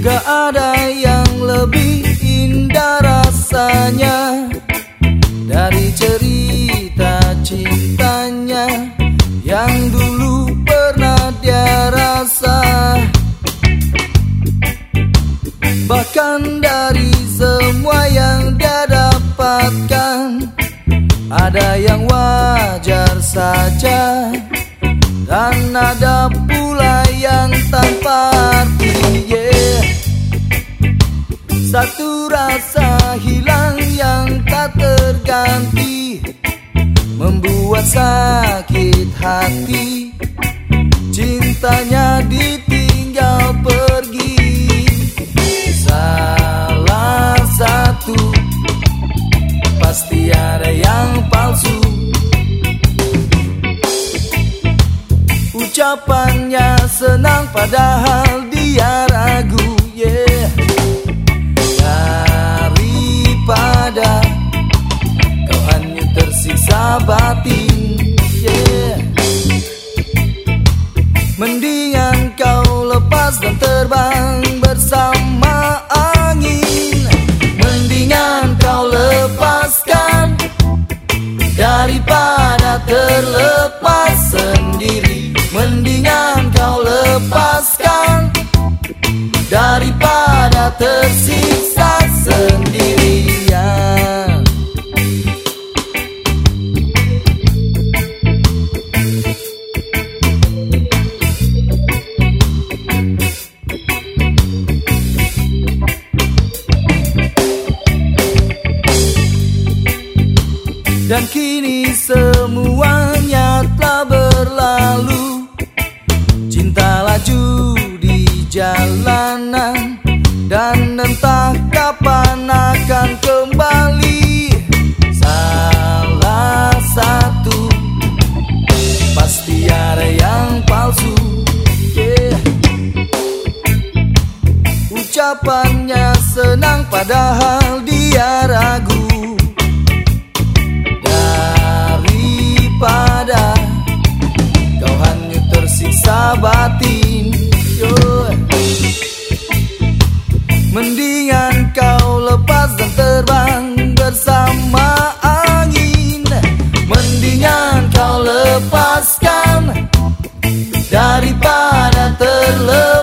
Gak ada yang lebih indah rasanya Dari cerita Bahkan dari semua yang dia dapatkan Ada yang wajar saja Dan ada pula yang tanpa arti yeah. Satu rasa hilang yang tak terganti Membuat sakit hati Cintanya ditinggal Ucapannya senang padahal dia ragu yeah. Daripada kau hanya tersiksa batin yeah. Mendingan kau lepas dan terbang bersama angin Mendingan kau lepaskan Daripada terlepas sendiri Sendirian. Dan kini semuanya telah berlalu. Cinta laju di jalanan entah kapan akan kembali. Salah satu. Pasti ada yang palsu. Yeah. Ucapannya senang padahal dia ragu Mendingan kau lepas dan terbang bersama angin. Mendingan kau lepaskan Daripada terlepas